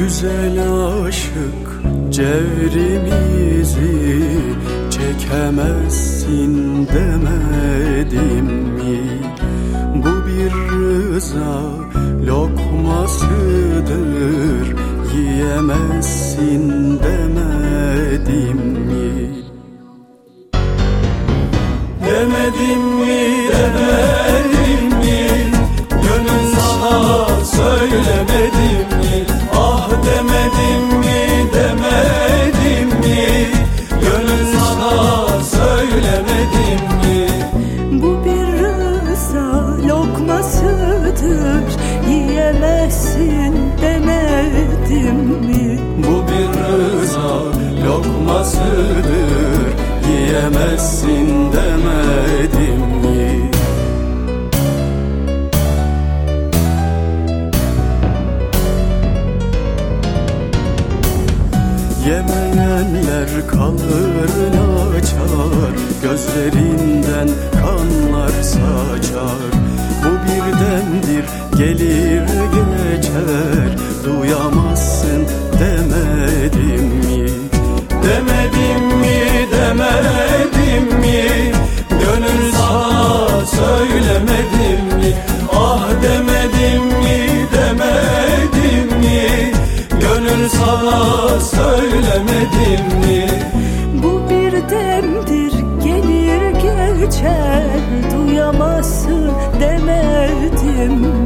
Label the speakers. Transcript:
Speaker 1: Güzel aşık cevrimizi çekemezsin demedim mi? Bu bir rıza lokmasıdır yiyemezsin demedim mi? Demedim mi demedim söylemedim mi
Speaker 2: Bu bir rıza lokmasıdır Yiyemezsin demedim mi?
Speaker 1: Bu bir rıza lokmasıdır Yiyemezsin demedim mi? Yemeyenler kanlarını açar Gözlerinden kanlar saçar Bu birdendir gelir geçer Duyamazsın demedim mi? Demedim mi demedim mi? Gönül sana söylemedim mi? Ah demedim mi demedim mi? Gönül sana söylemedim mi?
Speaker 2: Gelir geçer Duyamazsın demedim